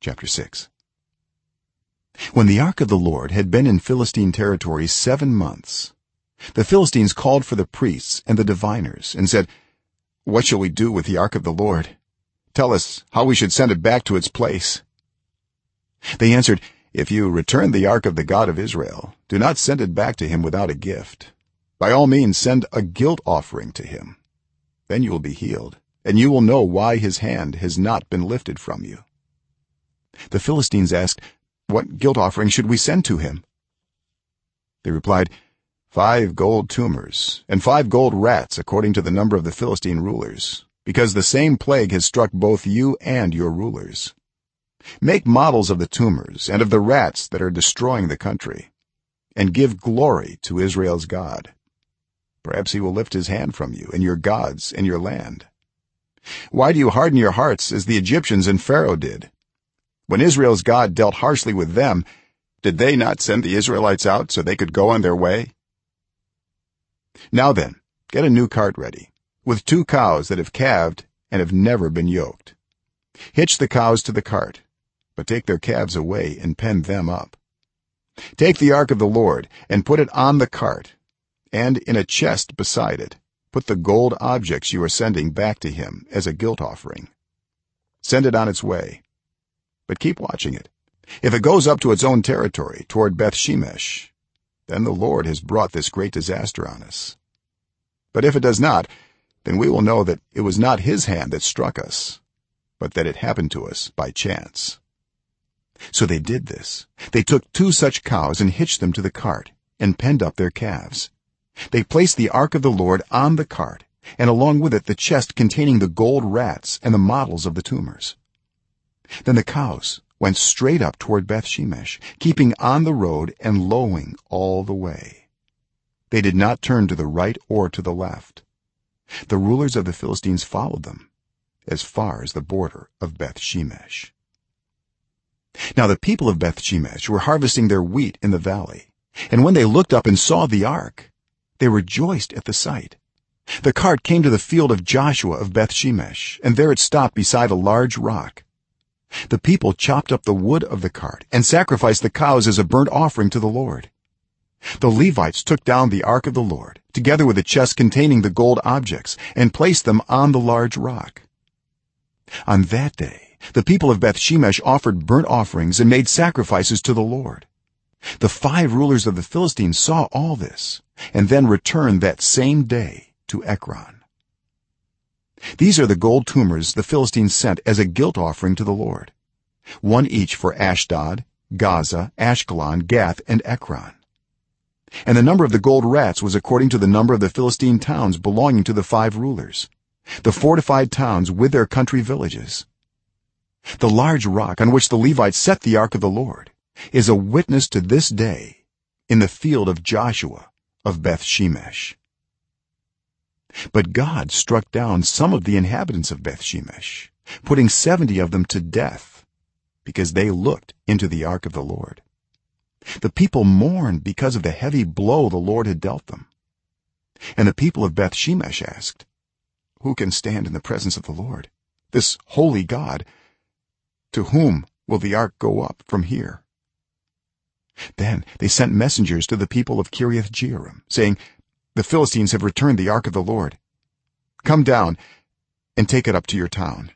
chapter 6 when the ark of the lord had been in philistine territory 7 months the philistines called for the priests and the diviners and said what shall we do with the ark of the lord? Tell us how we should send it back to its place. They answered if you return the ark of the god of israel do not send it back to him without a gift. By all means send a guilt offering to him. Then you will be healed and you will know why his hand has not been lifted from you the philistines asked what guilt offering should we send to him? They replied 5 gold tumors and 5 gold rats according to the number of the philistine rulers because the same plague has struck both you and your rulers. Make models of the tumors and of the rats that are destroying the country and give glory to Israel's God. Perhaps he will lift his hand from you and your gods and your land. Why do you harden your hearts as the egyptians and pharaoh did when israel's god dealt harshly with them did they not send the israelites out so they could go on their way? Now then get a new cart ready with two cows that have calved and have never been yoked. Hitch the cows to the cart but take their calves away and pen them up. Take the ark of the lord and put it on the cart and in a chest beside it put the gold objects you are sending back to him as a guilt offering. Send it on its way but keep watching it. If it goes up to its own territory toward beth-shemesh then the lord has brought this great disaster on us. But if it does not then we will know that it was not his hand that struck us but that it happened to us by chance. So they did this. They took two such cows and hitched them to the cart and penned up their calves. They placed the ark of the lord on the cart and along with it the chest containing the gold rats and the models of the tumors then the cows went straight up toward beth-shemesh keeping on the road and lowing all the way. They did not turn to the right or to the left. The rulers of the philistines followed them as far as the border of beth-shemesh. Now the people of beth-shemesh were harvesting their wheat in the valley and when they looked up and saw the ark they rejoiced at the sight. The cart came to the field of joshua of beth-shemesh and there it stopped beside a large rock the people chopped up the wood of the cart and sacrificed the cows as a burnt offering to the lord. The levites took down the ark of the lord together with the chest containing the gold objects and placed them on the large rock. On that day the people of beth-shemesh offered burnt offerings and made sacrifices to the lord. The five rulers of the philistines saw all this and then returned that same day to ekron these are the gold tumors the philistines sent as a guilt offering to the lord. One each for ashdod gaza ashkelon gath and ekron. And the number of the gold rats was according to the number of the philistine towns belonging to the five rulers the fortified towns with their country villages. The large rock on which the levites set the ark of the lord is a witness to this day in the field of joshua of beth-shemesh but god struck down some of the inhabitants of beth-shemesh putting 70 of them to death because they looked into the ark of the lord. The people mourned because of the heavy blow the lord had dealt them. And the people of beth-shemesh asked who can stand in the presence of the lord this holy god? To whom will the ark go up from here? Then they sent messengers to the people of kiriath jearim saying the philistines have returned the ark of the lord. Come down and take it up to your town